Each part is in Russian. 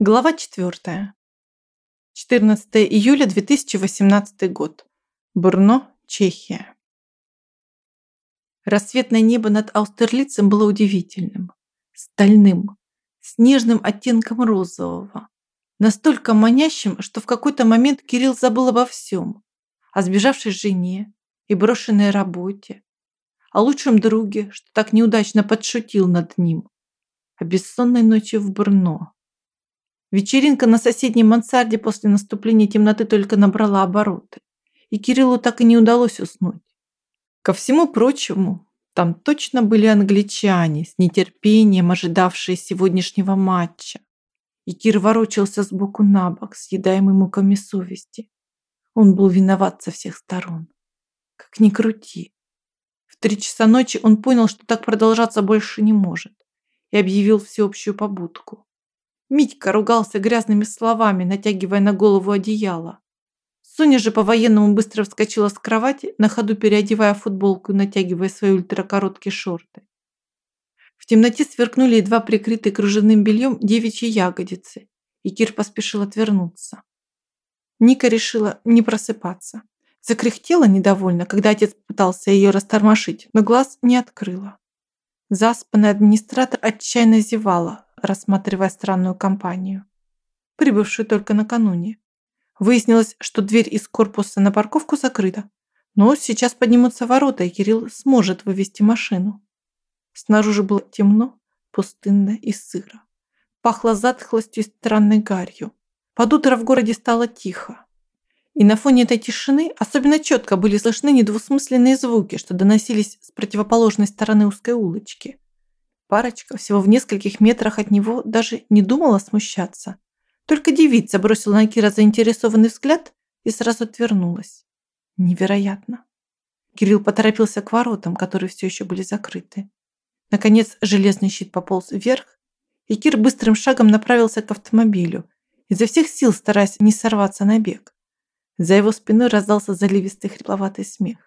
Глава 4. 14 июля 2018 год. Брно, Чехия. Рассветное небо над Аустерлицем было удивительным, стальным, с нежным оттенком розового, настолько манящим, что в какой-то момент Кирилл забыл обо всем, о сбежавшей жене и брошенной работе, о лучшем друге, что так неудачно подшутил над ним, о бессонной ночи в Брно Вечеринка на соседней мансарде после наступления темноты только набрала обороты, и Кириллу так и не удалось уснуть. Ко всему прочему, там точно были англичане, с нетерпением ожидавшие сегодняшнего матча. И Кир ворочался сбоку на бок, съедаемый муками совести. Он был виноват со всех сторон. Как ни крути. В три часа ночи он понял, что так продолжаться больше не может, и объявил всеобщую побудку. Митька ругался грязными словами, натягивая на голову одеяло. Соня же по-военному быстро вскочила с кровати, на ходу переодевая футболку и натягивая свои ультракороткие шорты. В темноте сверкнули едва прикрытые кружевным бельем девичьи ягодицы, и Кир поспешил отвернуться. Ника решила не просыпаться. Закряхтела недовольно, когда отец пытался ее растормошить, но глаз не открыла. Заспанный администратор отчаянно зевала, рассматривая странную компанию, прибывшую только накануне. Выяснилось, что дверь из корпуса на парковку закрыта, но сейчас поднимутся ворота, и Кирилл сможет вывести машину. Снаружи было темно, пустынно и сыро. Пахло затхлостью и странной гарью. Под утро в городе стало тихо. И на фоне этой тишины особенно четко были слышны недвусмысленные звуки, что доносились с противоположной стороны узкой улочки. Парочка всего в нескольких метрах от него даже не думала смущаться. Только девица бросила на Кира заинтересованный взгляд и сразу отвернулась. Невероятно. Кирилл поторопился к воротам, которые все еще были закрыты. Наконец железный щит пополз вверх, и Кир быстрым шагом направился к автомобилю, изо всех сил стараясь не сорваться на бег. За его спиной раздался заливистый хрипловатый смех.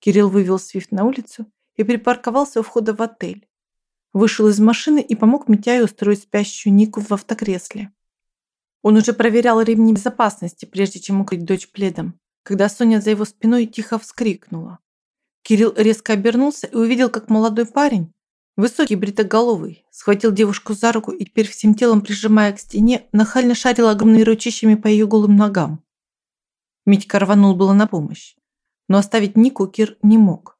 Кирилл вывел Свифт на улицу и припарковался у входа в отель вышел из машины и помог Митяю устроить спящую Нику в автокресле. Он уже проверял ремни безопасности, прежде чем укрыть дочь пледом, когда Соня за его спиной тихо вскрикнула. Кирилл резко обернулся и увидел, как молодой парень, высокий бритоголовый, схватил девушку за руку и теперь всем телом прижимая к стене, нахально шарил огромными ручищами по ее голым ногам. Митька рванул было на помощь, но оставить Нику Кир не мог.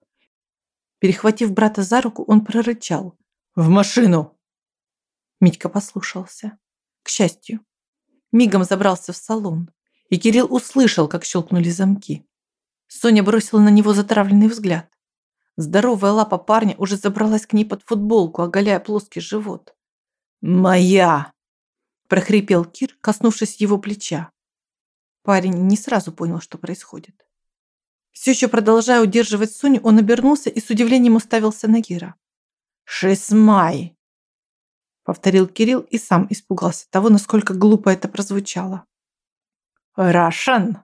Перехватив брата за руку, он прорычал. «В машину!» Митька послушался. К счастью, мигом забрался в салон, и Кирилл услышал, как щелкнули замки. Соня бросила на него затравленный взгляд. Здоровая лапа парня уже забралась к ней под футболку, оголяя плоский живот. «Моя!» – прохрипел Кир, коснувшись его плеча. Парень не сразу понял, что происходит. Все еще продолжая удерживать Соню, он обернулся и с удивлением уставился на Кира. «Шесмай!» Повторил Кирилл и сам испугался того, насколько глупо это прозвучало. «Рашан!»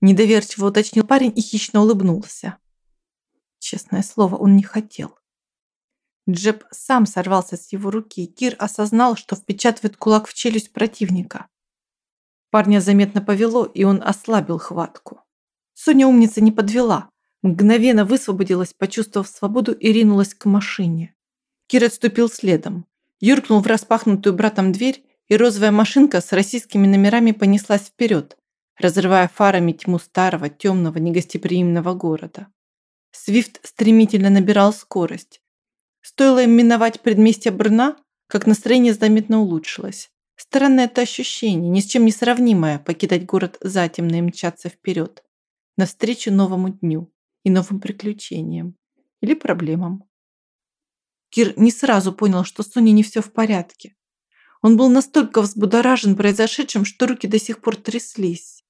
Недоверчиво уточнил парень и хищно улыбнулся. Честное слово, он не хотел. Джеб сам сорвался с его руки, и Кир осознал, что впечатывает кулак в челюсть противника. Парня заметно повело, и он ослабил хватку. Соня умница не подвела. Мгновенно высвободилась, почувствовав свободу и ринулась к машине. Кир отступил следом. Юркнул в распахнутую братом дверь, и розовая машинка с российскими номерами понеслась вперед, разрывая фарами тьму старого, темного, негостеприимного города. Свифт стремительно набирал скорость. Стоило им миновать предместье Брна, как настроение заметно улучшилось. Странное это ощущение, ни с чем не сравнимое, покидать город затемно и мчаться вперед, навстречу новому дню и новым приключениям или проблемам. Кир не сразу понял, что с Соней не все в порядке. Он был настолько взбудоражен произошедшим, что руки до сих пор тряслись.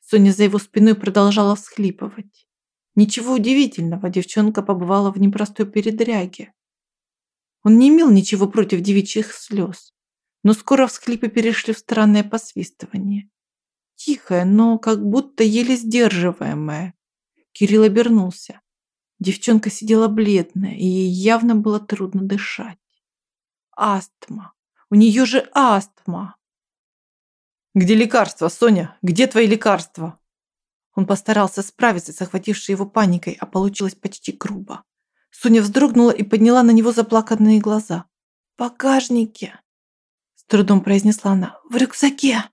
Соня за его спиной продолжала всхлипывать. Ничего удивительного, девчонка побывала в непростой передряге. Он не имел ничего против девичьих слез, но скоро всхлипы перешли в странное посвистывание. Тихое, но как будто еле сдерживаемое. Кирилл обернулся. Девчонка сидела бледная, и ей явно было трудно дышать. Астма. У нее же астма. Где лекарства, Соня? Где твои лекарства? Он постарался справиться с охватившей его паникой, а получилось почти грубо. Соня вздрогнула и подняла на него заплаканные глаза. «В багажнике!» С трудом произнесла она. «В рюкзаке!»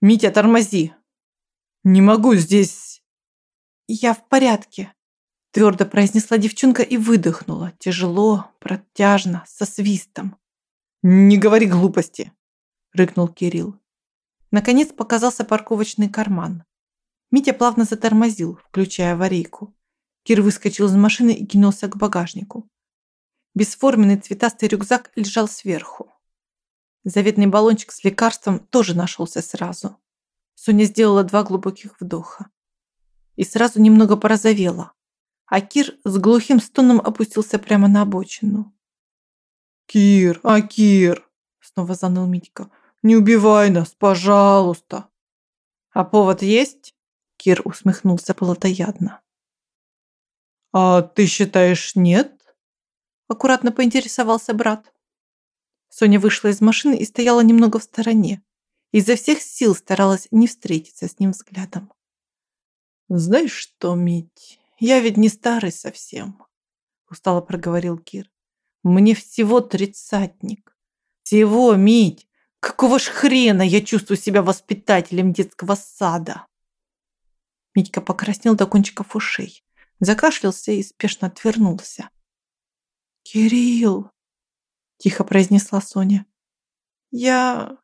«Митя, тормози!» «Не могу здесь...» «Я в порядке!» Твердо произнесла девчонка и выдохнула. Тяжело, протяжно, со свистом. «Не говори глупости!» Рыкнул Кирилл. Наконец показался парковочный карман. Митя плавно затормозил, включая аварийку. Кир выскочил из машины и кинулся к багажнику. Бесформенный цветастый рюкзак лежал сверху. Заветный баллончик с лекарством тоже нашелся сразу. Соня сделала два глубоких вдоха. И сразу немного порозовела. А Кир с глухим стоном опустился прямо на обочину. «Кир, а Кир!» Снова заныл Митька. «Не убивай нас, пожалуйста!» «А повод есть?» Кир усмехнулся плотоядно. «А ты считаешь, нет?» Аккуратно поинтересовался брат. Соня вышла из машины и стояла немного в стороне. Изо всех сил старалась не встретиться с ним взглядом. «Знаешь что, Мить, я ведь не старый совсем», устало проговорил Кир. «Мне всего тридцатник. Всего, Мить! Какого ж хрена я чувствую себя воспитателем детского сада?» Митька покраснел до кончиков ушей, закашлялся и спешно отвернулся. «Кирилл!» – тихо произнесла Соня. «Я...»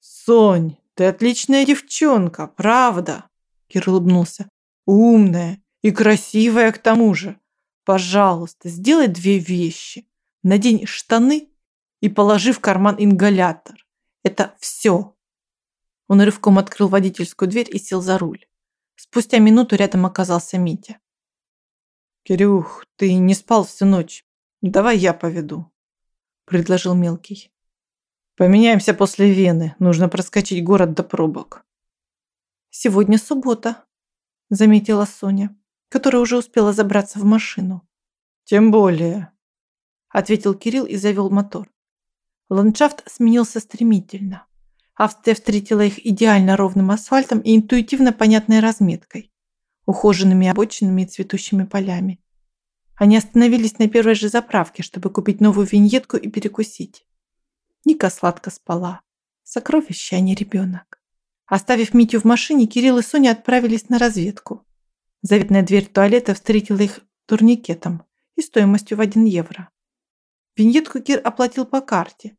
«Сонь, ты отличная девчонка, правда?» Кир улыбнулся. «Умная и красивая к тому же. Пожалуйста, сделай две вещи. Надень штаны и положи в карман ингалятор. Это все». Он рывком открыл водительскую дверь и сел за руль. Спустя минуту рядом оказался Митя. «Кирюх, ты не спал всю ночь. Давай я поведу», – предложил мелкий. «Поменяемся после Вены. Нужно проскочить город до пробок». «Сегодня суббота», – заметила Соня, которая уже успела забраться в машину. «Тем более», – ответил Кирилл и завел мотор. Ландшафт сменился стремительно. Австрия встретила их идеально ровным асфальтом и интуитивно понятной разметкой, ухоженными обочинами и цветущими полями. Они остановились на первой же заправке, чтобы купить новую виньетку и перекусить. Ника сладко спала. Сокровище, а не ребенок. Оставив Митю в машине, Кирилл и Соня отправились на разведку. Заветная дверь туалета встретила их турникетом и стоимостью в 1 евро. Виньетку Кир оплатил по карте.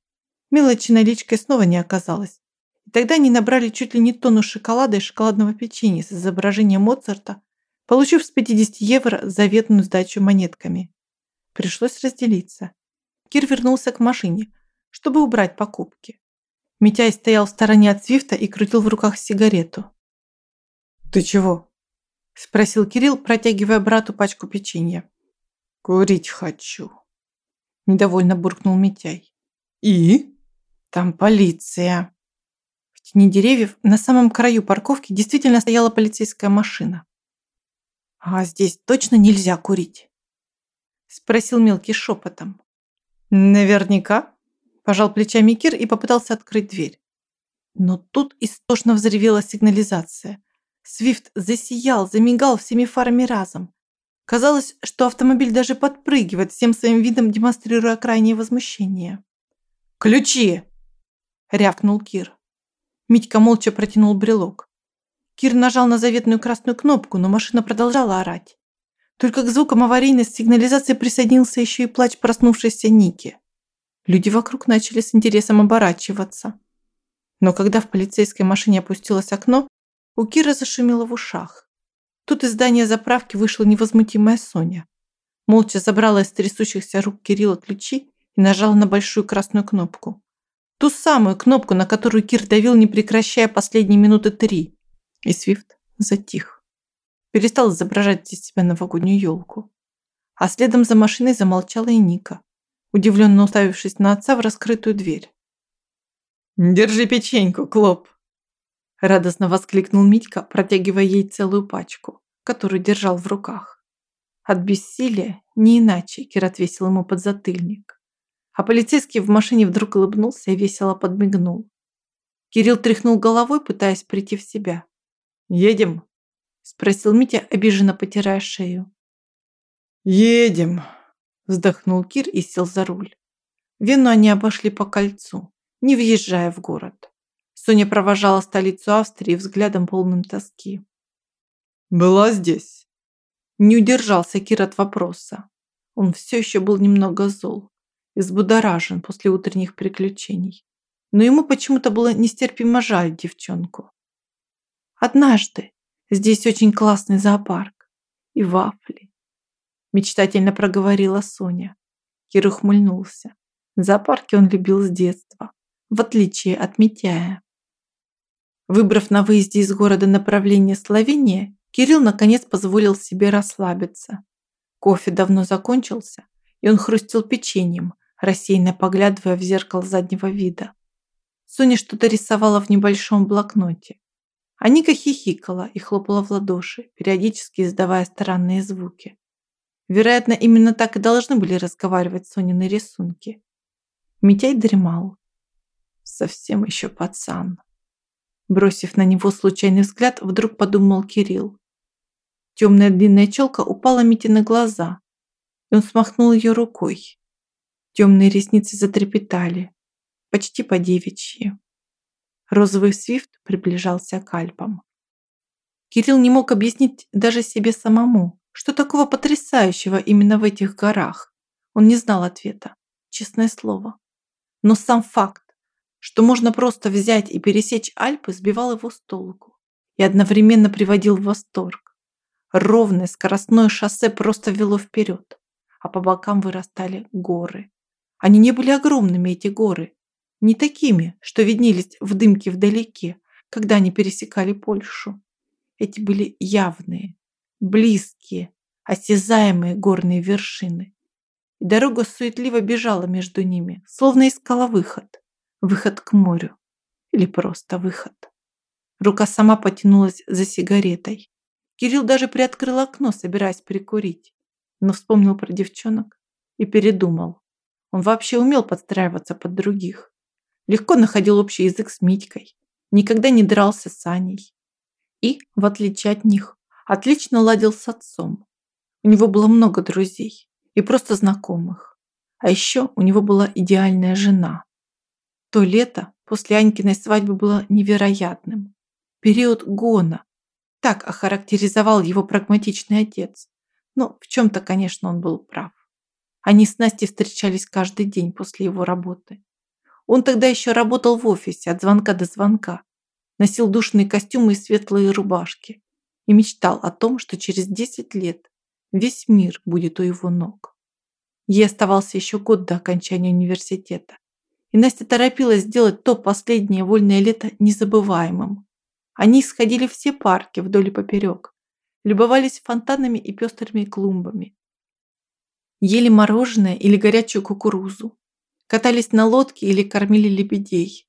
Мелочи наличкой снова не оказалось. И тогда они набрали чуть ли не тонну шоколада и шоколадного печенья с изображением Моцарта, получив с 50 евро заветную сдачу монетками. Пришлось разделиться. Кир вернулся к машине, чтобы убрать покупки. Митяй стоял в стороне от Свифта и крутил в руках сигарету. «Ты чего?» – спросил Кирилл, протягивая брату пачку печенья. «Курить хочу», – недовольно буркнул Митяй. «И?» «Там полиция», тени деревьев на самом краю парковки действительно стояла полицейская машина. «А здесь точно нельзя курить?» Спросил мелкий шепотом. «Наверняка», – пожал плечами Кир и попытался открыть дверь. Но тут истошно взревела сигнализация. Свифт засиял, замигал всеми фарами разом. Казалось, что автомобиль даже подпрыгивает, всем своим видом демонстрируя крайнее возмущение. «Ключи!» – рявкнул Кир. Митька молча протянул брелок. Кир нажал на заветную красную кнопку, но машина продолжала орать. Только к звукам аварийной сигнализации присоединился еще и плач проснувшейся Ники. Люди вокруг начали с интересом оборачиваться. Но когда в полицейской машине опустилось окно, у Кира зашумело в ушах. Тут из здания заправки вышла невозмутимая Соня. Молча забрала из трясущихся рук Кирилла ключи и нажала на большую красную кнопку. Ту самую кнопку, на которую Кир давил, не прекращая последние минуты три. И Свифт затих. Перестал изображать из себя новогоднюю елку. А следом за машиной замолчала и Ника, удивленно уставившись на отца в раскрытую дверь. «Держи печеньку, Клоп!» Радостно воскликнул Митька, протягивая ей целую пачку, которую держал в руках. От бессилия, не иначе, Кир отвесил ему подзатыльник. А полицейский в машине вдруг улыбнулся и весело подмигнул. Кирилл тряхнул головой, пытаясь прийти в себя. «Едем?» – спросил Митя, обиженно потирая шею. «Едем!» – вздохнул Кир и сел за руль. Вену они обошли по кольцу, не въезжая в город. Соня провожала столицу Австрии взглядом полным тоски. «Была здесь?» Не удержался Кир от вопроса. Он все еще был немного зол, взбудоражен после утренних приключений. Но ему почему-то было нестерпимо жаль девчонку. «Однажды здесь очень классный зоопарк и вафли», мечтательно проговорила Соня. Кир ухмыльнулся. Зоопарки он любил с детства, в отличие от Митяя. Выбрав на выезде из города направление Словения, Кирилл наконец позволил себе расслабиться. Кофе давно закончился, и он хрустел печеньем, рассеянно поглядывая в зеркало заднего вида. Соня что-то рисовала в небольшом блокноте. Аника хихикала и хлопала в ладоши, периодически издавая странные звуки. Вероятно, именно так и должны были разговаривать Сонины рисунки. Митяй дремал. Совсем еще пацан. Бросив на него случайный взгляд, вдруг подумал Кирилл. Темная длинная челка упала Мите на глаза, и он смахнул ее рукой. Темные ресницы затрепетали, почти по девичьи. Розовый свифт приближался к Альпам. Кирилл не мог объяснить даже себе самому, что такого потрясающего именно в этих горах. Он не знал ответа, честное слово. Но сам факт, что можно просто взять и пересечь Альпы, сбивал его с толку и одновременно приводил в восторг. Ровное скоростное шоссе просто вело вперед, а по бокам вырастали горы. Они не были огромными, эти горы, не такими, что виднелись в дымке вдалеке, когда они пересекали Польшу. Эти были явные, близкие, осязаемые горные вершины и дорога суетливо бежала между ними, словно искала выход. Выход к морю. Или просто выход. Рука сама потянулась за сигаретой. Кирилл даже приоткрыл окно, собираясь прикурить, но вспомнил про девчонок и передумал. Он вообще умел подстраиваться под других. Легко находил общий язык с Митькой. Никогда не дрался с Аней. И, в отличие от них, отлично ладил с отцом. У него было много друзей и просто знакомых. А еще у него была идеальная жена. То лето после Анькиной свадьбы было невероятным. Период гона. Так охарактеризовал его прагматичный отец. Но в чем-то, конечно, он был прав. Они с Настей встречались каждый день после его работы. Он тогда еще работал в офисе от звонка до звонка. Носил душные костюмы и светлые рубашки. И мечтал о том, что через 10 лет Весь мир будет у его ног. Ей оставался еще год до окончания университета. И Настя торопилась сделать то последнее вольное лето незабываемым. Они сходили все парки вдоль и поперек, любовались фонтанами и пестрыми клумбами, ели мороженое или горячую кукурузу, катались на лодке или кормили лебедей,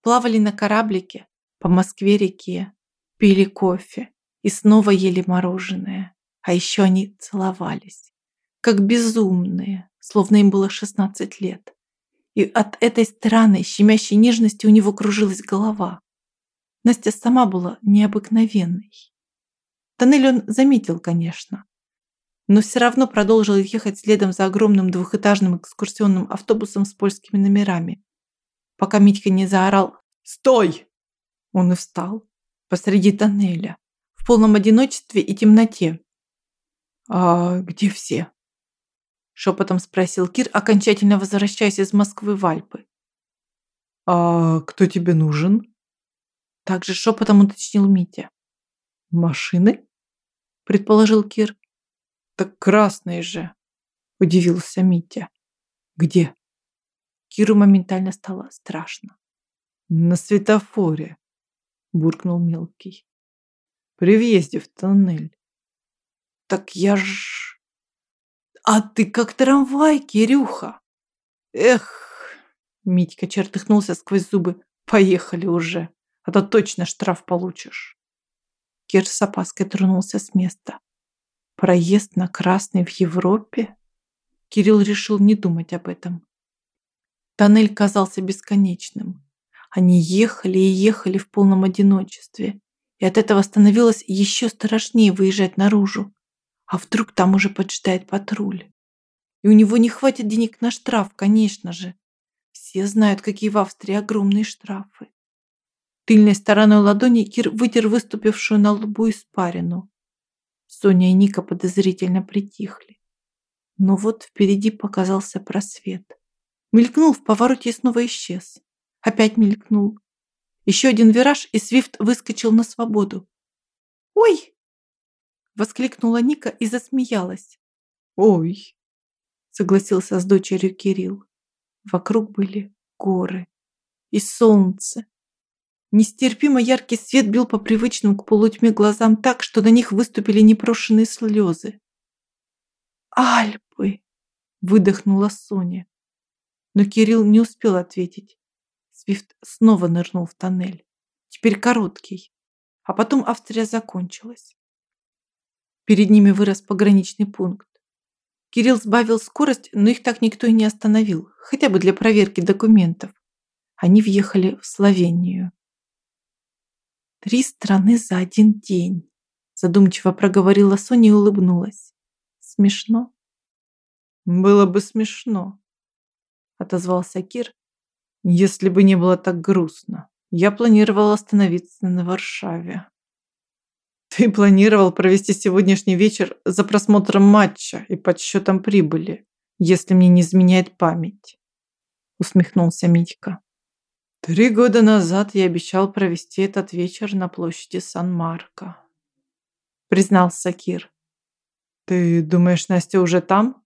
плавали на кораблике по Москве-реке, пили кофе и снова ели мороженое. А еще они целовались, как безумные, словно им было 16 лет. И от этой странной, щемящей нежности у него кружилась голова. Настя сама была необыкновенной. Тоннель он заметил, конечно, но все равно продолжил ехать следом за огромным двухэтажным экскурсионным автобусом с польскими номерами, пока Митька не заорал «Стой!». Он и встал посреди тоннеля, полном одиночестве и темноте, «А где все?» Шепотом спросил Кир, окончательно возвращаясь из Москвы в Альпы. «А кто тебе нужен?» Также шепотом уточнил Митя. «Машины?» Предположил Кир. «Так красные же!» Удивился Митя. «Где?» Киру моментально стало страшно. «На светофоре!» Буркнул мелкий. «При въезде в тоннель. Так я ж... А ты как трамвай, Кирюха. Эх, Митька чертыхнулся сквозь зубы. Поехали уже, а то точно штраф получишь. Кир с опаской тронулся с места. Проезд на красный в Европе? Кирилл решил не думать об этом. Тоннель казался бесконечным. Они ехали и ехали в полном одиночестве, и от этого становилось еще страшнее выезжать наружу. А вдруг там уже поджидает патруль? И у него не хватит денег на штраф, конечно же. Все знают, какие в Австрии огромные штрафы. Тыльной стороной ладони Кир вытер выступившую на лбу испарину. Соня и Ника подозрительно притихли. Но вот впереди показался просвет. Мелькнул в повороте и снова исчез. Опять мелькнул. Еще один вираж, и Свифт выскочил на свободу. «Ой!» Воскликнула Ника и засмеялась. «Ой!» Согласился с дочерью Кирилл. Вокруг были горы и солнце. Нестерпимо яркий свет бил по привычным к полутьме глазам так, что на них выступили непрошенные слезы. «Альпы!» – выдохнула Соня. Но Кирилл не успел ответить. Свифт снова нырнул в тоннель. Теперь короткий. А потом Австрия закончилась. Перед ними вырос пограничный пункт. Кирилл сбавил скорость, но их так никто и не остановил, хотя бы для проверки документов. Они въехали в Словению. «Три страны за один день», задумчиво проговорила Соня и улыбнулась. «Смешно?» «Было бы смешно», отозвался Кир, если бы не было так грустно. Я планировал остановиться на Варшаве. Ты планировал провести сегодняшний вечер за просмотром матча и подсчетом прибыли, если мне не изменяет память. Усмехнулся Митька. Три года назад я обещал провести этот вечер на площади Сан-Марко. Признался Кир. Ты думаешь, Настя уже там?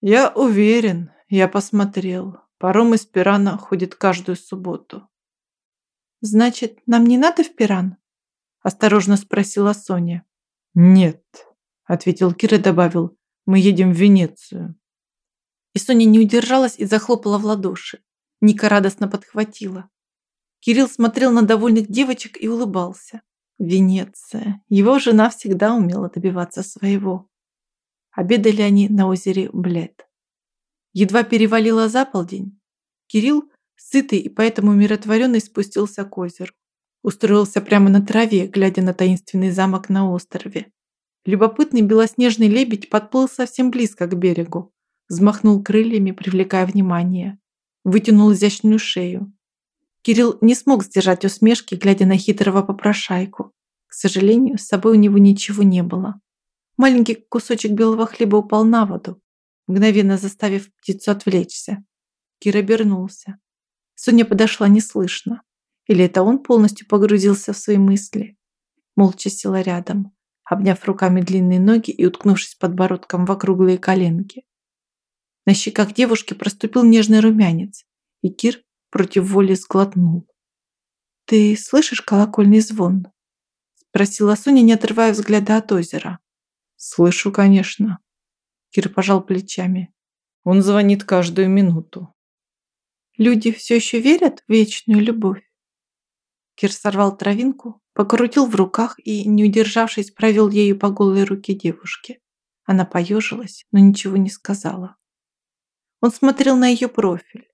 Я уверен, я посмотрел. Паром из Пирана ходит каждую субботу. Значит, нам не надо в Пиран? Осторожно спросила Соня. Нет, ответил Кир и добавил. Мы едем в Венецию. И Соня не удержалась и захлопала в ладоши. Ника радостно подхватила. Кирилл смотрел на довольных девочек и улыбался. Венеция. Его жена всегда умела добиваться своего. Обедали они на озере Блед. Едва перевалило за полдень, Кирилл, сытый и поэтому умиротворенный, спустился к озеру. Устроился прямо на траве, глядя на таинственный замок на острове. Любопытный белоснежный лебедь подплыл совсем близко к берегу, взмахнул крыльями, привлекая внимание, вытянул изящную шею. Кирилл не смог сдержать усмешки, глядя на хитрого попрошайку. К сожалению, с собой у него ничего не было. Маленький кусочек белого хлеба упал на воду, мгновенно заставив птицу отвлечься. Кир обернулся. Соня подошла неслышно. Или это он полностью погрузился в свои мысли? Молча села рядом, обняв руками длинные ноги и уткнувшись подбородком в округлые коленки. На щеках девушки проступил нежный румянец, и Кир против воли сглотнул. «Ты слышишь колокольный звон?» Спросила Соня, не отрывая взгляда от озера. «Слышу, конечно». Кир пожал плечами. «Он звонит каждую минуту». «Люди все еще верят в вечную любовь?» Кир сорвал травинку, покрутил в руках и, не удержавшись, провел ею по голой руке девушки. Она поежилась, но ничего не сказала. Он смотрел на ее профиль,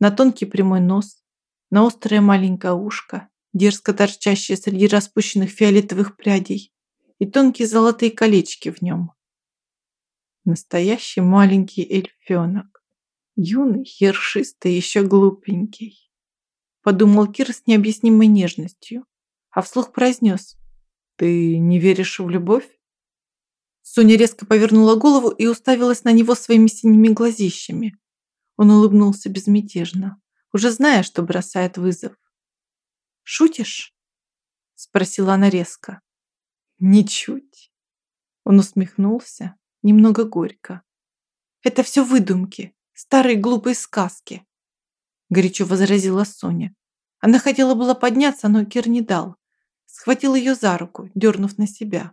на тонкий прямой нос, на острое маленькое ушко, дерзко торчащее среди распущенных фиолетовых прядей и тонкие золотые колечки в нем. Настоящий маленький эльфенок, юный, ершистый, еще глупенький подумал Кир с необъяснимой нежностью, а вслух произнес. «Ты не веришь в любовь?» Соня резко повернула голову и уставилась на него своими синими глазищами. Он улыбнулся безмятежно, уже зная, что бросает вызов. «Шутишь?» – спросила она резко. «Ничуть». Он усмехнулся, немного горько. «Это все выдумки, старые глупые сказки горячо возразила Соня. Она хотела было подняться, но Кир не дал. Схватил ее за руку, дернув на себя.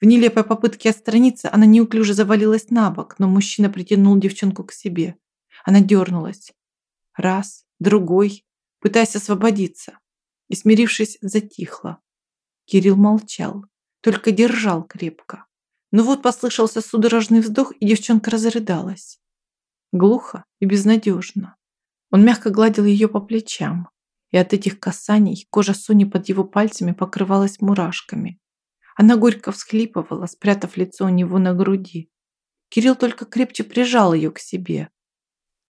В нелепой попытке отстраниться она неуклюже завалилась на бок, но мужчина притянул девчонку к себе. Она дернулась. Раз, другой, пытаясь освободиться. И, смирившись, затихла. Кирилл молчал, только держал крепко. Но вот послышался судорожный вздох, и девчонка разрыдалась. Глухо и безнадежно Он мягко гладил ее по плечам, и от этих касаний кожа Сони под его пальцами покрывалась мурашками. Она горько всхлипывала, спрятав лицо у него на груди. Кирилл только крепче прижал ее к себе.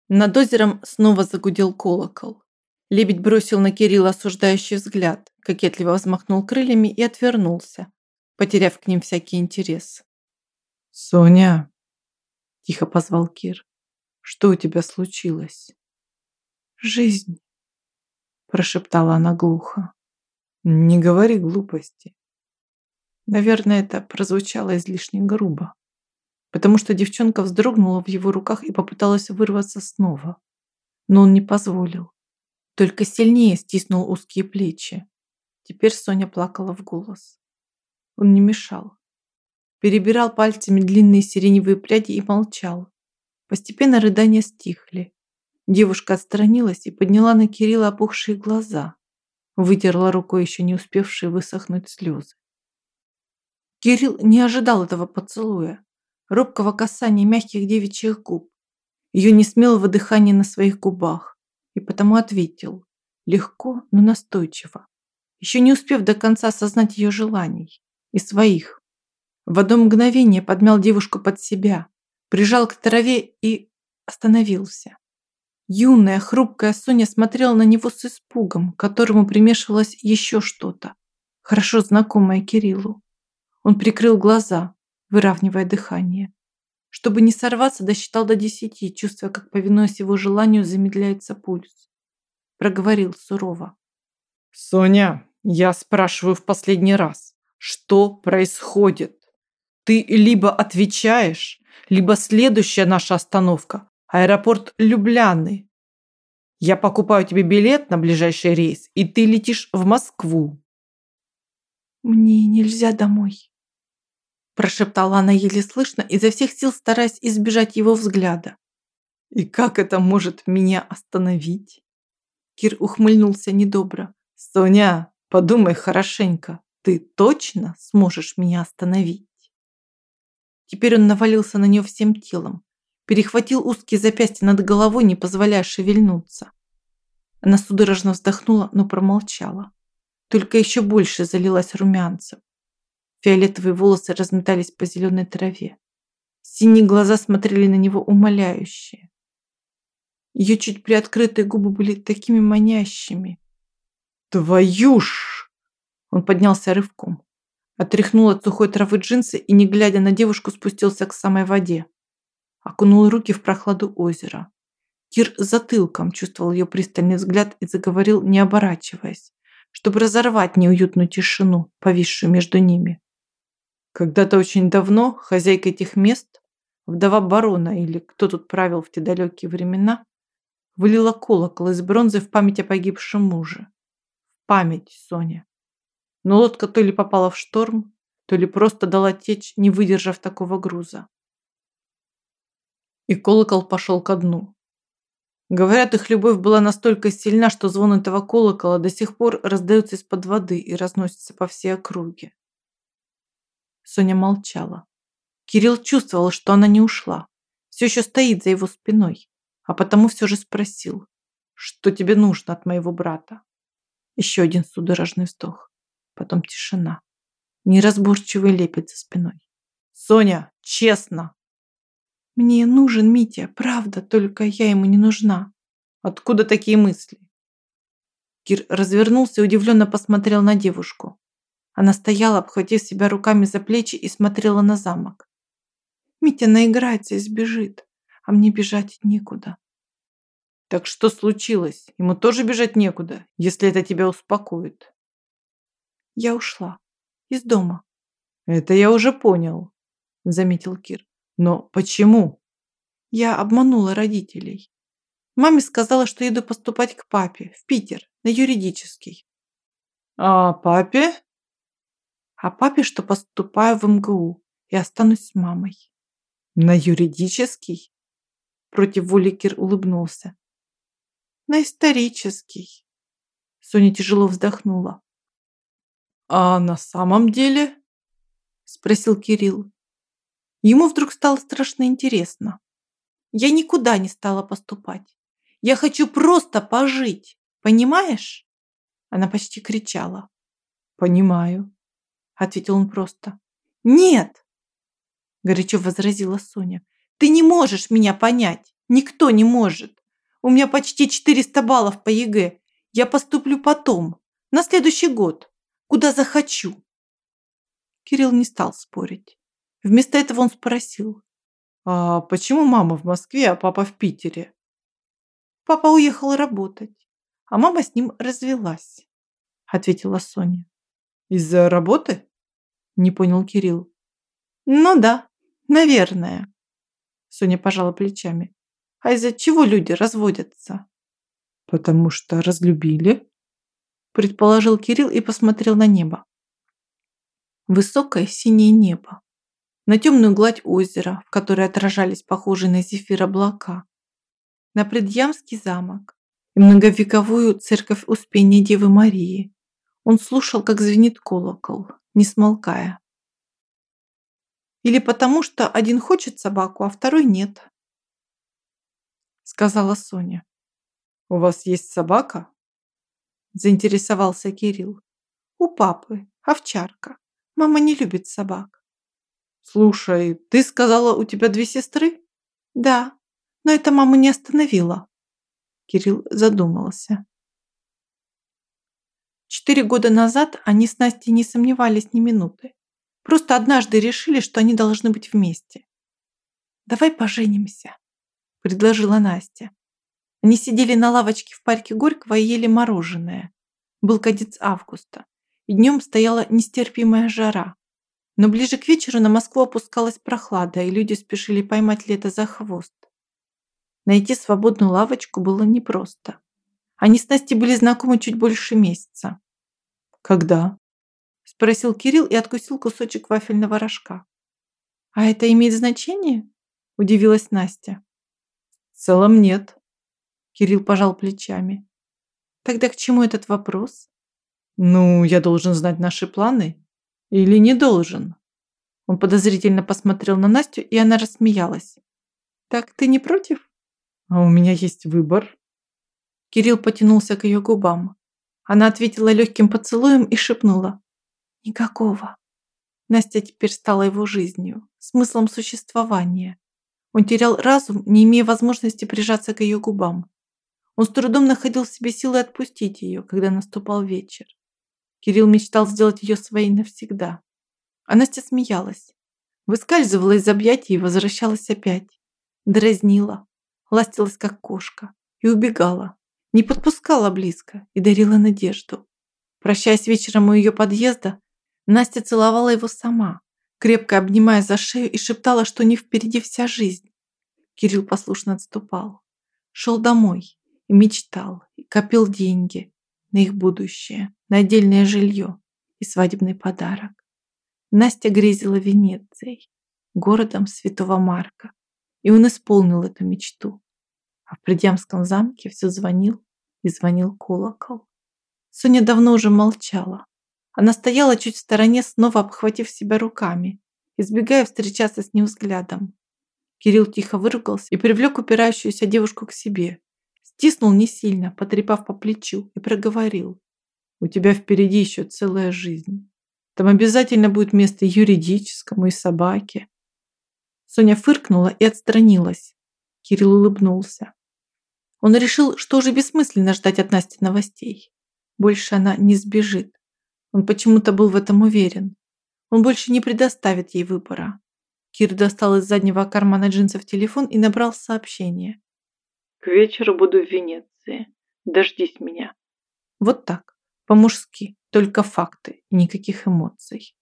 Над озером снова загудел колокол. Лебедь бросил на Кирилла осуждающий взгляд, кокетливо взмахнул крыльями и отвернулся, потеряв к ним всякий интерес. «Соня!» – тихо позвал Кир. «Что у тебя случилось?» «Жизнь!» – прошептала она глухо. «Не говори глупости. Наверное, это прозвучало излишне грубо, потому что девчонка вздрогнула в его руках и попыталась вырваться снова. Но он не позволил, только сильнее стиснул узкие плечи. Теперь Соня плакала в голос. Он не мешал. Перебирал пальцами длинные сиреневые пряди и молчал. Постепенно рыдания стихли. Девушка отстранилась и подняла на Кирилла опухшие глаза. Вытерла рукой еще не успевшие высохнуть слезы. Кирилл не ожидал этого поцелуя, робкого касания мягких девичьих губ, ее несмелого дыхания на своих губах, и потому ответил, легко, но настойчиво, еще не успев до конца осознать ее желаний и своих. В одно мгновение подмял девушку под себя, прижал к траве и остановился. Юная, хрупкая Соня смотрела на него с испугом, к которому примешивалось еще что-то, хорошо знакомое Кириллу. Он прикрыл глаза, выравнивая дыхание. Чтобы не сорваться, досчитал до десяти, чувствуя, как, повинуясь его желанию, замедляется пульс. Проговорил сурово. «Соня, я спрашиваю в последний раз, что происходит? Ты либо отвечаешь, либо следующая наша остановка – аэропорт Любляны. Я покупаю тебе билет на ближайший рейс, и ты летишь в Москву». «Мне нельзя домой», прошептала она еле слышно, изо всех сил стараясь избежать его взгляда. «И как это может меня остановить?» Кир ухмыльнулся недобро. «Соня, подумай хорошенько, ты точно сможешь меня остановить?» Теперь он навалился на нее всем телом, перехватил узкие запястья над головой, не позволяя шевельнуться. Она судорожно вздохнула, но промолчала. Только еще больше залилась румянцем. Фиолетовые волосы разметались по зеленой траве. Синие глаза смотрели на него умоляюще. Ее чуть приоткрытые губы были такими манящими. «Твою ж!» Он поднялся рывком. Отряхнул от сухой травы джинсы и, не глядя на девушку, спустился к самой воде. Окунул руки в прохладу озера. Кир затылком чувствовал ее пристальный взгляд и заговорил, не оборачиваясь, чтобы разорвать неуютную тишину, повисшую между ними. Когда-то очень давно хозяйка этих мест, вдова барона или кто тут правил в те далекие времена, вылила колокол из бронзы в память о погибшем муже. Память, Соня. Но лодка то ли попала в шторм, то ли просто дала течь, не выдержав такого груза. И колокол пошел ко дну. Говорят, их любовь была настолько сильна, что звон этого колокола до сих пор раздается из-под воды и разносится по всей округе. Соня молчала. Кирилл чувствовал, что она не ушла. Все еще стоит за его спиной. А потому все же спросил, что тебе нужно от моего брата? Еще один судорожный вздох. Потом тишина. Неразборчивый лепет за спиной. Соня, честно. Мне нужен Митя, правда, только я ему не нужна. Откуда такие мысли? Кир развернулся и удивленно посмотрел на девушку. Она стояла, обхватив себя руками за плечи и смотрела на замок. Митя наиграется и сбежит, а мне бежать некуда. Так что случилось? Ему тоже бежать некуда, если это тебя успокоит. Я ушла. Из дома. Это я уже понял, заметил Кир. Но почему? Я обманула родителей. Маме сказала, что еду поступать к папе в Питер на юридический. А папе? а папе, что поступаю в МГУ и останусь с мамой. На юридический? Против воли Кир улыбнулся. На исторический. Соня тяжело вздохнула. А на самом деле? Спросил Кирилл. Ему вдруг стало страшно интересно. Я никуда не стала поступать. Я хочу просто пожить. Понимаешь? Она почти кричала. Понимаю, ответил он просто. Нет, горячо возразила Соня. Ты не можешь меня понять. Никто не может. У меня почти 400 баллов по ЕГЭ. Я поступлю потом, на следующий год, куда захочу. Кирилл не стал спорить. Вместо этого он спросил. «А почему мама в Москве, а папа в Питере?» «Папа уехал работать, а мама с ним развелась», ответила Соня. «Из-за работы?» Не понял Кирилл. «Ну да, наверное», Соня пожала плечами. «А из-за чего люди разводятся?» «Потому что разлюбили», предположил Кирилл и посмотрел на небо. Высокое синее небо, на темную гладь озера, в которой отражались похожие на зефир облака, на Предъямский замок и многовековую церковь Успения Девы Марии. Он слушал, как звенит колокол, не смолкая. Или потому, что один хочет собаку, а второй нет, сказала Соня. У вас есть собака? Заинтересовался Кирилл. У папы, овчарка. Мама не любит собак. Слушай, ты сказала, у тебя две сестры? Да, но это маму не остановило. Кирилл задумался. Четыре года назад они с Настей не сомневались ни минуты. Просто однажды решили, что они должны быть вместе. «Давай поженимся», – предложила Настя. Они сидели на лавочке в парке Горького и ели мороженое. Был конец августа, и днем стояла нестерпимая жара. Но ближе к вечеру на Москву опускалась прохлада, и люди спешили поймать лето за хвост. Найти свободную лавочку было непросто. Они с Настей были знакомы чуть больше месяца. «Когда?» – спросил Кирилл и откусил кусочек вафельного рожка. «А это имеет значение?» – удивилась Настя. «В целом нет», – Кирилл пожал плечами. «Тогда к чему этот вопрос?» «Ну, я должен знать наши планы», или не должен? Он подозрительно посмотрел на Настю, и она рассмеялась. Так ты не против? А у меня есть выбор. Кирилл потянулся к ее губам. Она ответила легким поцелуем и шепнула. Никакого. Настя теперь стала его жизнью, смыслом существования. Он терял разум, не имея возможности прижаться к ее губам. Он с трудом находил в себе силы отпустить ее, когда наступал вечер. Кирилл мечтал сделать ее своей навсегда. А Настя смеялась. Выскальзывала из объятий и возвращалась опять. Дразнила, ластилась как кошка и убегала. Не подпускала близко и дарила надежду. Прощаясь вечером у ее подъезда, Настя целовала его сама, крепко обнимая за шею и шептала, что не впереди вся жизнь. Кирилл послушно отступал. Шел домой мечтал, копил деньги, на их будущее, на отдельное жилье и свадебный подарок. Настя грезила Венецией, городом Святого Марка, и он исполнил эту мечту. А в Придямском замке все звонил и звонил колокол. Соня давно уже молчала. Она стояла чуть в стороне, снова обхватив себя руками, избегая встречаться с ним взглядом. Кирилл тихо выругался и привлек упирающуюся девушку к себе, Стиснул не сильно, потрепав по плечу, и проговорил. «У тебя впереди еще целая жизнь. Там обязательно будет место юридическому и собаке». Соня фыркнула и отстранилась. Кирилл улыбнулся. Он решил, что уже бессмысленно ждать от Насти новостей. Больше она не сбежит. Он почему-то был в этом уверен. Он больше не предоставит ей выбора. Кир достал из заднего кармана джинсов телефон и набрал сообщение. К вечеру буду в Венеции. Дождись меня. Вот так, по-мужски, только факты и никаких эмоций.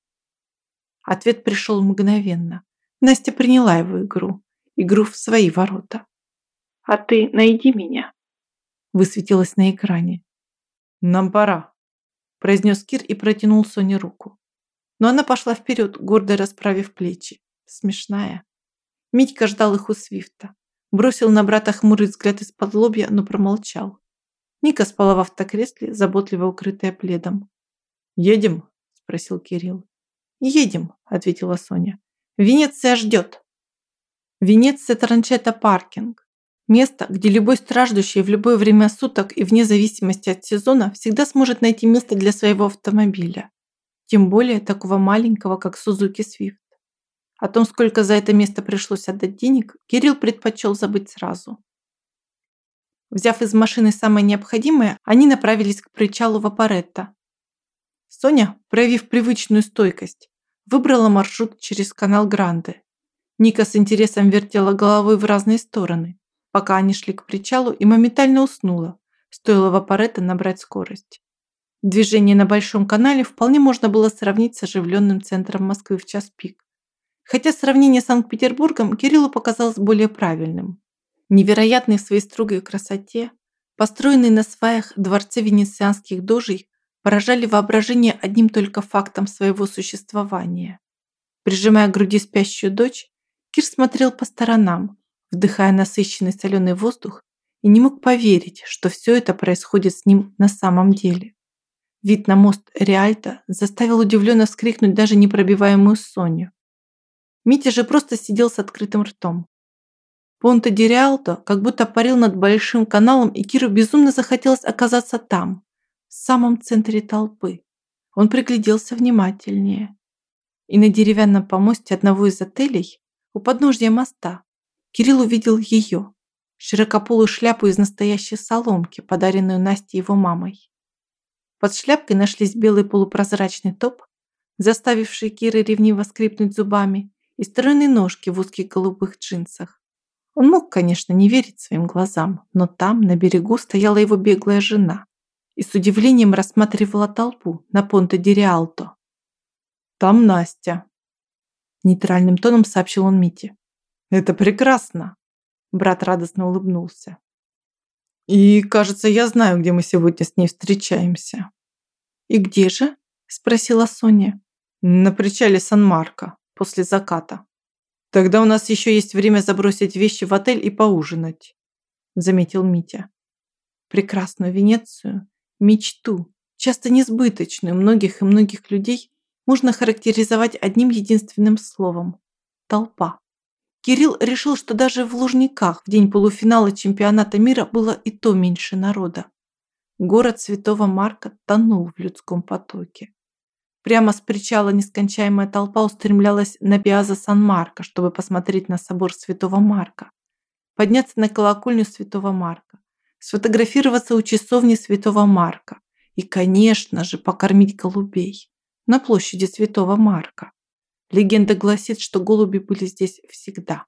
Ответ пришел мгновенно. Настя приняла его игру, игру в свои ворота. «А ты найди меня», высветилось на экране. «Нам пора», произнес Кир и протянул Соне руку. Но она пошла вперед, гордо расправив плечи. Смешная. Митька ждал их у Свифта. Бросил на брата хмурый взгляд из-под лобья, но промолчал. Ника спала в автокресле, заботливо укрытая пледом. «Едем?» – спросил Кирилл. «Едем», – ответила Соня. «Венеция ждет». Венеция Таранчета паркинг. Место, где любой страждущий в любое время суток и вне зависимости от сезона всегда сможет найти место для своего автомобиля. Тем более такого маленького, как Suzuki Swift. О том, сколько за это место пришлось отдать денег, Кирилл предпочел забыть сразу. Взяв из машины самое необходимое, они направились к причалу Вапоретто. Соня, проявив привычную стойкость, выбрала маршрут через канал Гранде. Ника с интересом вертела головой в разные стороны, пока они шли к причалу и моментально уснула, стоило Вапоретто набрать скорость. Движение на Большом канале вполне можно было сравнить с оживленным центром Москвы в час пик. Хотя сравнение с Санкт-Петербургом Кириллу показалось более правильным. Невероятный в своей строгой красоте, построенные на сваях дворцы венецианских дожей поражали воображение одним только фактом своего существования. Прижимая к груди спящую дочь, Кир смотрел по сторонам, вдыхая насыщенный соленый воздух и не мог поверить, что все это происходит с ним на самом деле. Вид на мост Реальто заставил удивленно вскрикнуть даже непробиваемую Соню. Митя же просто сидел с открытым ртом. Понте Реалто как будто парил над большим каналом, и Киру безумно захотелось оказаться там, в самом центре толпы. Он пригляделся внимательнее. И на деревянном помосте одного из отелей, у подножья моста, Кирилл увидел ее, широкополую шляпу из настоящей соломки, подаренную Насте его мамой. Под шляпкой нашлись белый полупрозрачный топ, заставивший Кира ревниво скрипнуть зубами, и стройные ножки в узких голубых джинсах. Он мог, конечно, не верить своим глазам, но там, на берегу, стояла его беглая жена и с удивлением рассматривала толпу на Понте-ди-Реалто. «Там Настя», – нейтральным тоном сообщил он Мите. «Это прекрасно!» Брат радостно улыбнулся. «И, кажется, я знаю, где мы сегодня с ней встречаемся». «И где же?» – спросила Соня. «На причале Сан-Марко, после заката». Тогда у нас еще есть время забросить вещи в отель и поужинать, заметил Митя. Прекрасную Венецию, мечту, часто несбыточную многих и многих людей, можно характеризовать одним единственным словом – толпа. Кирилл решил, что даже в Лужниках в день полуфинала чемпионата мира было и то меньше народа. Город Святого Марка тонул в людском потоке. Прямо с причала нескончаемая толпа устремлялась на Пиаза Сан-Марко, чтобы посмотреть на собор Святого Марка, подняться на колокольню Святого Марка, сфотографироваться у часовни Святого Марка и, конечно же, покормить голубей на площади Святого Марка. Легенда гласит, что голуби были здесь всегда.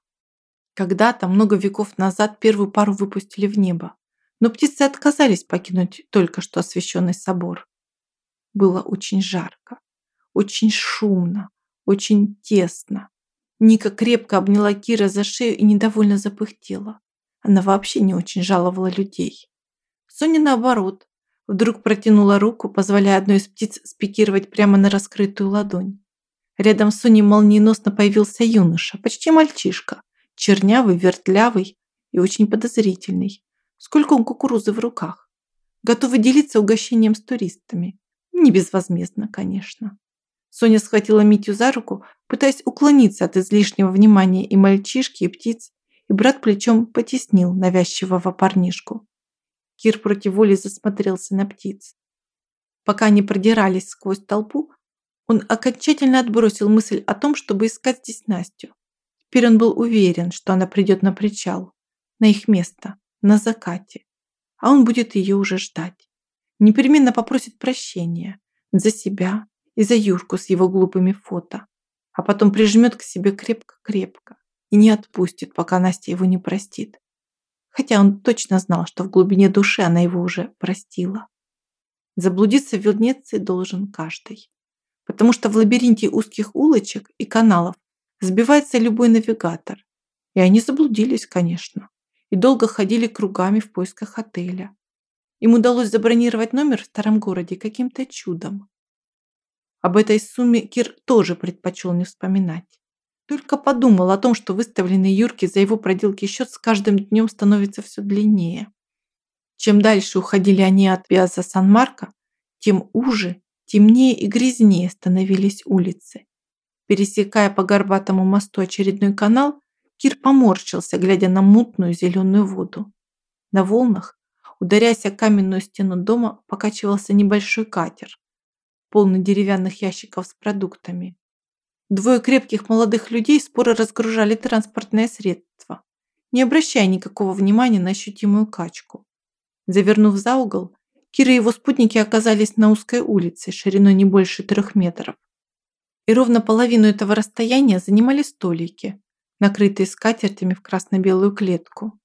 Когда-то, много веков назад, первую пару выпустили в небо, но птицы отказались покинуть только что освященный собор. Было очень жарко. Очень шумно, очень тесно. Ника крепко обняла Кира за шею и недовольно запыхтела. Она вообще не очень жаловала людей. Соня, наоборот, вдруг протянула руку, позволяя одной из птиц спикировать прямо на раскрытую ладонь. Рядом с Соней молниеносно появился юноша, почти мальчишка, чернявый, вертлявый и очень подозрительный. Сколько он кукурузы в руках. Готовый делиться угощением с туристами. Не безвозмездно, конечно. Соня схватила Митю за руку, пытаясь уклониться от излишнего внимания и мальчишки, и птиц, и брат плечом потеснил навязчивого парнишку. Кир против воли засмотрелся на птиц. Пока они продирались сквозь толпу, он окончательно отбросил мысль о том, чтобы искать здесь Настю. Теперь он был уверен, что она придет на причал, на их место, на закате, а он будет ее уже ждать. Непременно попросит прощения за себя, и за Юрку с его глупыми фото, а потом прижмет к себе крепко-крепко и не отпустит, пока Настя его не простит. Хотя он точно знал, что в глубине души она его уже простила. Заблудиться в Венеции должен каждый. Потому что в лабиринте узких улочек и каналов сбивается любой навигатор. И они заблудились, конечно, и долго ходили кругами в поисках отеля. Им удалось забронировать номер в старом городе каким-то чудом. Об этой сумме Кир тоже предпочел не вспоминать. Только подумал о том, что выставленный Юрке за его проделки счет с каждым днем становится все длиннее. Чем дальше уходили они от Пиаза Сан-Марко, тем уже, темнее и грязнее становились улицы. Пересекая по горбатому мосту очередной канал, Кир поморщился, глядя на мутную зеленую воду. На волнах, ударяясь о каменную стену дома, покачивался небольшой катер, полный деревянных ящиков с продуктами. Двое крепких молодых людей споро разгружали транспортное средство, не обращая никакого внимания на ощутимую качку. Завернув за угол, Кир и его спутники оказались на узкой улице шириной не больше трех метров. И ровно половину этого расстояния занимали столики, накрытые скатертями в красно-белую клетку.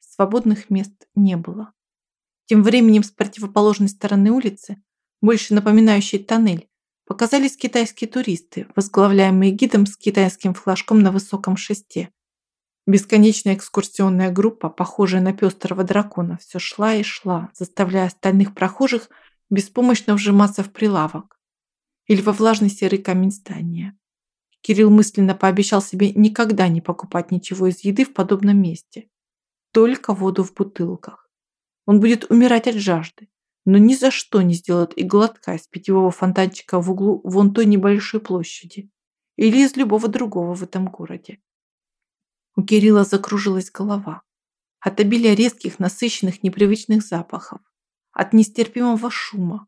Свободных мест не было. Тем временем с противоположной стороны улицы, больше напоминающей тоннель, показались китайские туристы, возглавляемые гидом с китайским флажком на высоком шесте. Бесконечная экскурсионная группа, похожая на пестрого дракона, все шла и шла, заставляя остальных прохожих беспомощно вжиматься в прилавок или во влажный серый камень здания. Кирилл мысленно пообещал себе никогда не покупать ничего из еды в подобном месте. Только воду в бутылках. Он будет умирать от жажды, но ни за что не сделает и глотка из питьевого фонтанчика в углу вон той небольшой площади или из любого другого в этом городе. У Кирилла закружилась голова. От обилия резких, насыщенных, непривычных запахов. От нестерпимого шума.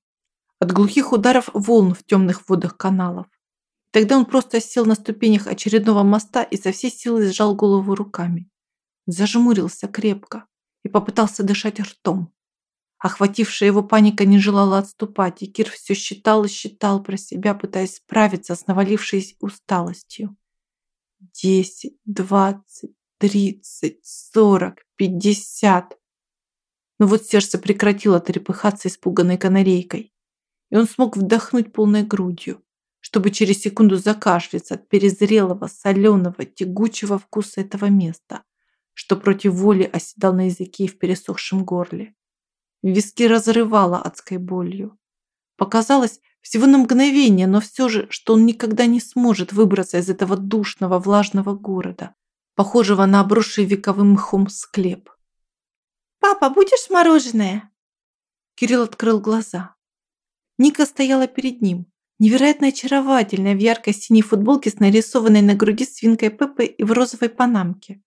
От глухих ударов волн в темных водах каналов. Тогда он просто сел на ступенях очередного моста и со всей силы сжал голову руками. Зажмурился крепко и попытался дышать ртом. Охватившая его паника не желала отступать, и Кир все считал и считал про себя, пытаясь справиться с навалившейся усталостью. Десять, двадцать, тридцать, сорок, пятьдесят. Но вот сердце прекратило трепыхаться испуганной канарейкой, и он смог вдохнуть полной грудью чтобы через секунду закашляться от перезрелого, соленого, тягучего вкуса этого места, что против воли оседал на языке и в пересохшем горле. Виски разрывало адской болью. Показалось всего на мгновение, но все же, что он никогда не сможет выбраться из этого душного, влажного города, похожего на обросший вековым мхом склеп. «Папа, будешь мороженое?» Кирилл открыл глаза. Ника стояла перед ним, Невероятно очаровательная в яркой синей футболке с нарисованной на груди свинкой Пеппой и в розовой панамке.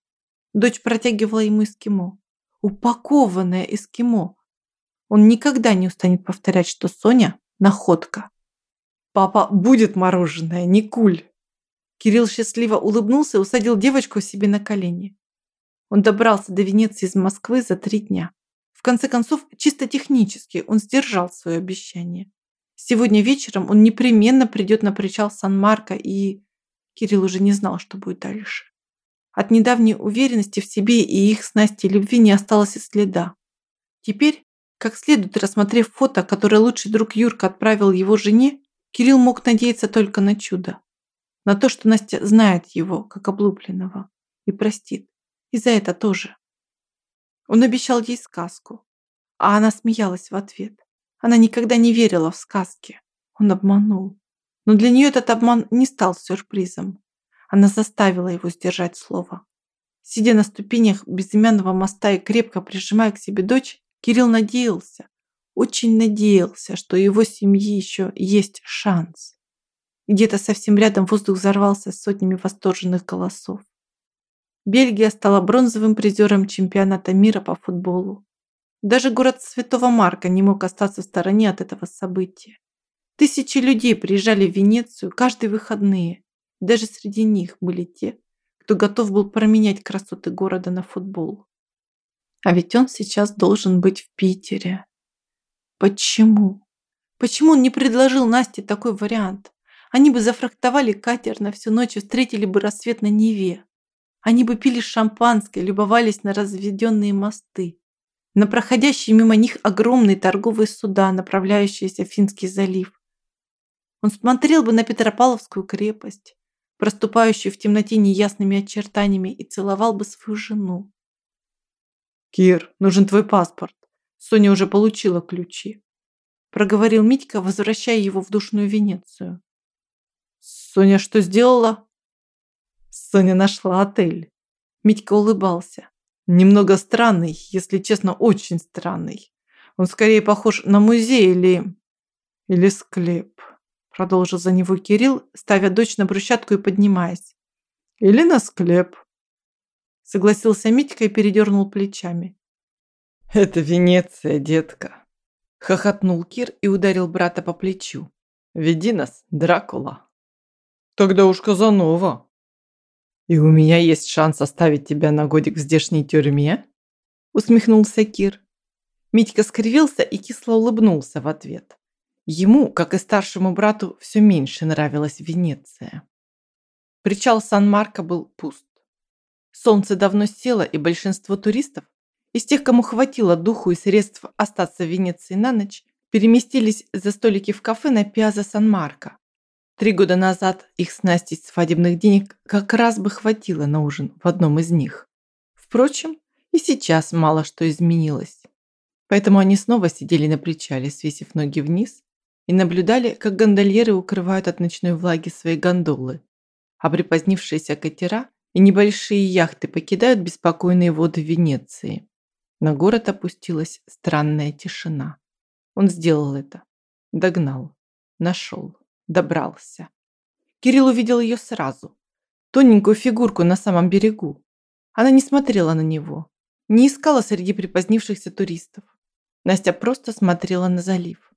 Дочь протягивала ему эскимо. Упакованное эскимо. Он никогда не устанет повторять, что Соня – находка. «Папа, будет мороженое, не куль!» Кирилл счастливо улыбнулся и усадил девочку себе на колени. Он добрался до Венеции из Москвы за три дня. В конце концов, чисто технически он сдержал свое обещание. Сегодня вечером он непременно придет на причал Сан-Марко и... Кирилл уже не знал, что будет дальше. От недавней уверенности в себе и их с Настей любви не осталось и следа. Теперь, как следует рассмотрев фото, которое лучший друг Юрка отправил его жене, Кирилл мог надеяться только на чудо. На то, что Настя знает его, как облупленного, и простит. И за это тоже. Он обещал ей сказку, а она смеялась в ответ. Она никогда не верила в сказки. Он обманул. Но для нее этот обман не стал сюрпризом. Она заставила его сдержать слово. Сидя на ступенях безымянного моста и крепко прижимая к себе дочь, Кирилл надеялся, очень надеялся, что его семьи еще есть шанс. Где-то совсем рядом воздух взорвался сотнями восторженных голосов. Бельгия стала бронзовым призером чемпионата мира по футболу. Даже город Святого Марка не мог остаться в стороне от этого события. Тысячи людей приезжали в Венецию каждые выходные. Даже среди них были те, кто готов был променять красоты города на футбол. А ведь он сейчас должен быть в Питере. Почему? Почему он не предложил Насте такой вариант? Они бы зафрахтовали катер на всю ночь и встретили бы рассвет на Неве. Они бы пили шампанское, любовались на разведенные мосты на проходящие мимо них огромные торговые суда, направляющиеся в Финский залив. Он смотрел бы на Петропавловскую крепость, проступающую в темноте неясными очертаниями, и целовал бы свою жену. «Кир, нужен твой паспорт. Соня уже получила ключи», проговорил Митька, возвращая его в душную Венецию. «Соня что сделала?» «Соня нашла отель». Митька улыбался. Немного странный, если честно, очень странный. Он скорее похож на музей или... или склеп. Продолжил за него Кирилл, ставя дочь на брусчатку и поднимаясь. Или на склеп. Согласился Митька и передернул плечами. Это Венеция, детка. Хохотнул Кир и ударил брата по плечу. Веди нас, Дракула. Тогда уж Казанова. И у меня есть шанс оставить тебя на годик в здешней тюрьме? Усмехнулся Кир. Митька скривился и кисло улыбнулся в ответ. Ему, как и старшему брату, все меньше нравилась Венеция. Причал Сан-Марко был пуст. Солнце давно село, и большинство туристов, из тех, кому хватило духу и средств остаться в Венеции на ночь, переместились за столики в кафе на Пиаза Сан-Марко. Три года назад их с Настей свадебных денег как раз бы хватило на ужин в одном из них. Впрочем, и сейчас мало что изменилось. Поэтому они снова сидели на причале, свесив ноги вниз, и наблюдали, как гондольеры укрывают от ночной влаги свои гондолы, а припозднившиеся катера и небольшие яхты покидают беспокойные воды Венеции. На город опустилась странная тишина. Он сделал это. Догнал. Нашел. Добрался. Кирилл увидел ее сразу. Тоненькую фигурку на самом берегу. Она не смотрела на него. Не искала среди припозднившихся туристов. Настя просто смотрела на залив.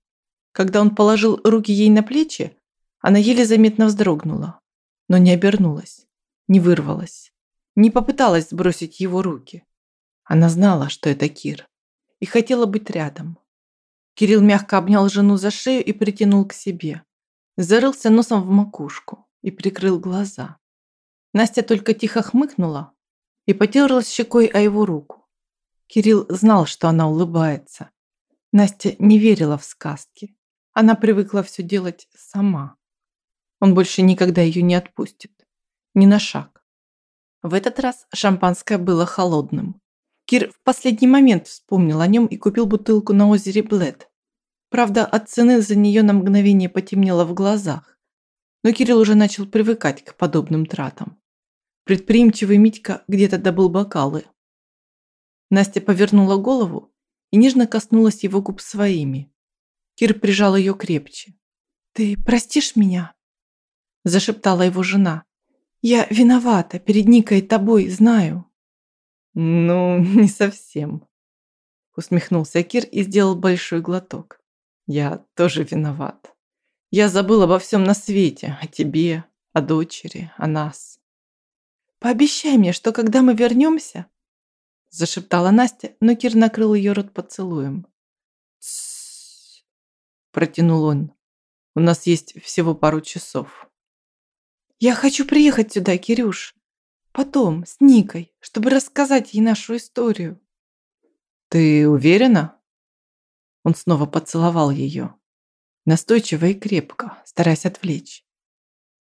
Когда он положил руки ей на плечи, она еле заметно вздрогнула но не обернулась, не вырвалась, не попыталась сбросить его руки. Она знала, что это Кир, и хотела быть рядом. Кирилл мягко обнял жену за шею и притянул к себе. Зарылся носом в макушку и прикрыл глаза. Настя только тихо хмыкнула и потерлась щекой о его руку. Кирилл знал, что она улыбается. Настя не верила в сказки. Она привыкла все делать сама. Он больше никогда ее не отпустит. Ни на шаг. В этот раз шампанское было холодным. Кир в последний момент вспомнил о нем и купил бутылку на озере Блэд. Правда, от цены за нее на мгновение потемнело в глазах. Но Кирилл уже начал привыкать к подобным тратам. Предприимчивый Митька где-то добыл бокалы. Настя повернула голову и нежно коснулась его губ своими. Кир прижал ее крепче. «Ты простишь меня?» зашептала его жена. Я виновата перед Никой тобой, знаю. Ну, не совсем. Усмехнулся Кир и сделал большой глоток. Я тоже виноват. Я забыл обо всем на свете, о тебе, о дочери, о нас. Пообещай мне, что когда мы вернемся, зашептала Настя, но Кир накрыл ее рот поцелуем. Тссс, протянул он. У нас есть всего пару часов. Я хочу приехать сюда, Кирюш. Потом, с Никой, чтобы рассказать ей нашу историю. Ты уверена? Он снова поцеловал ее. Настойчиво и крепко, стараясь отвлечь.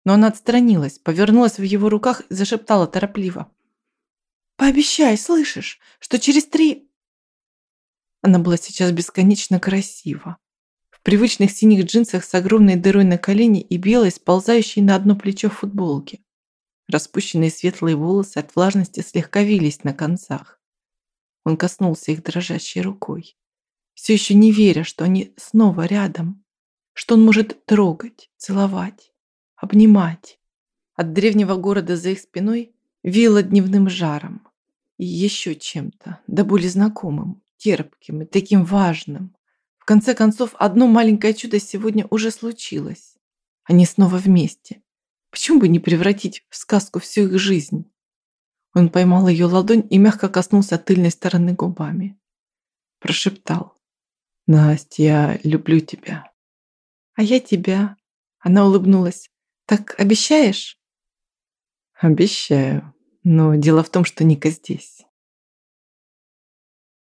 Но она отстранилась, повернулась в его руках и зашептала торопливо. «Пообещай, слышишь, что через три...» Она была сейчас бесконечно красива привычных синих джинсах с огромной дырой на колене и белой, сползающей на одно плечо футболки. Распущенные светлые волосы от влажности слегка вились на концах. Он коснулся их дрожащей рукой, все еще не веря, что они снова рядом, что он может трогать, целовать, обнимать. От древнего города за их спиной веяло дневным жаром и еще чем-то, да более знакомым, терпким и таким важным конце концов, одно маленькое чудо сегодня уже случилось. Они снова вместе. Почему бы не превратить в сказку всю их жизнь? Он поймал ее ладонь и мягко коснулся тыльной стороны губами. Прошептал. «Настя, я люблю тебя». «А я тебя». Она улыбнулась. «Так обещаешь?» «Обещаю. Но дело в том, что Ника здесь».